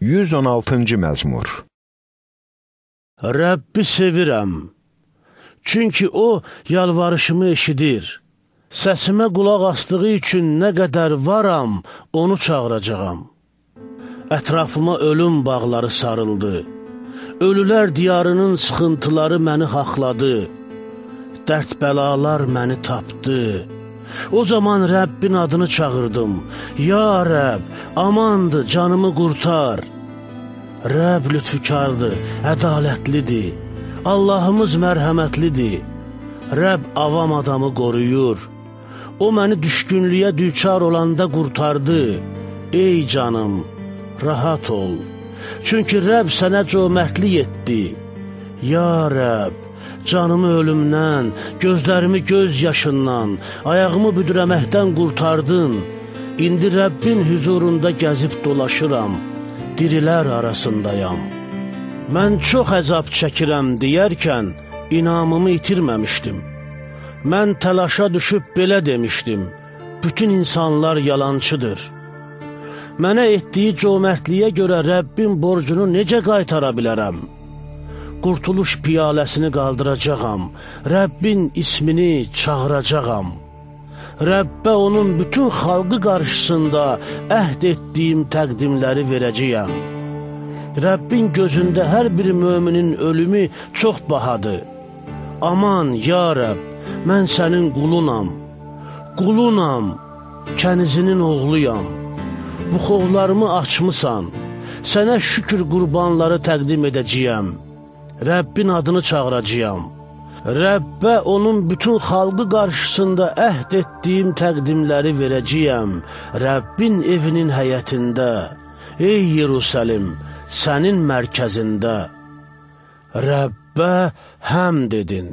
116-cı məzmur Rəbbi sevirəm, çünki O yalvarışımı eşidir. Səsimə qulaq asdığı üçün nə qədər varam, onu çağıracağam. Ətrafıma ölüm bağları sarıldı. Ölülər diyarının sıxıntıları məni haqladı. Dərd bəlalar məni tapdı. O zaman Rəbbin adını çağırdım. Ya Rəbb, amandı, canımı qurtar. Rəbb lütfükardır, ədalətlidir. Allahımız mərhəmətlidir. Rəbb avam adamı qoruyur. O məni düşkünlüyə düçar olanda qurtardı. Ey canım, rahat ol. Çünki Rəbb sənə cömərtlik etdi. Ya Rəbb, Canımı ölümdən, gözlərimi göz yaşından, ayağımı büdürəməkdən qurtardın. İndi Rəbbin hüzurunda gəzib dolaşıram, dirilər arasındayam. Mən çox əzab çəkirəm deyərkən, inamımı itirməmişdim. Mən təlaşa düşüb belə demişdim, bütün insanlar yalancıdır. Mənə etdiyi cömərtliyə görə Rəbbin borcunu necə qaytara bilərəm?' Qurtuluş piyaləsini qaldıracağam, Rəbbin ismini çağıracağam. Rəbbə onun bütün xalqı qarşısında əhd etdiyim təqdimləri verəcəyəm. Rəbbin gözündə hər bir möminin ölümü çox bahadır. Aman, ya Rəbb, mən sənin qulunam, qulunam, kənizinin oğluyam. Buxovlarımı açmısan, sənə şükür qurbanları təqdim edəcəyəm.'' Rəbbin adını çağıracağam. Rəbbə onun bütün xalqı qarşısında əhd etdiyim təqdimləri verəcəyəm. Rəbbin evinin həyətində, ey Yerusəlim, sənin mərkəzində. Rəbbə həmd edin.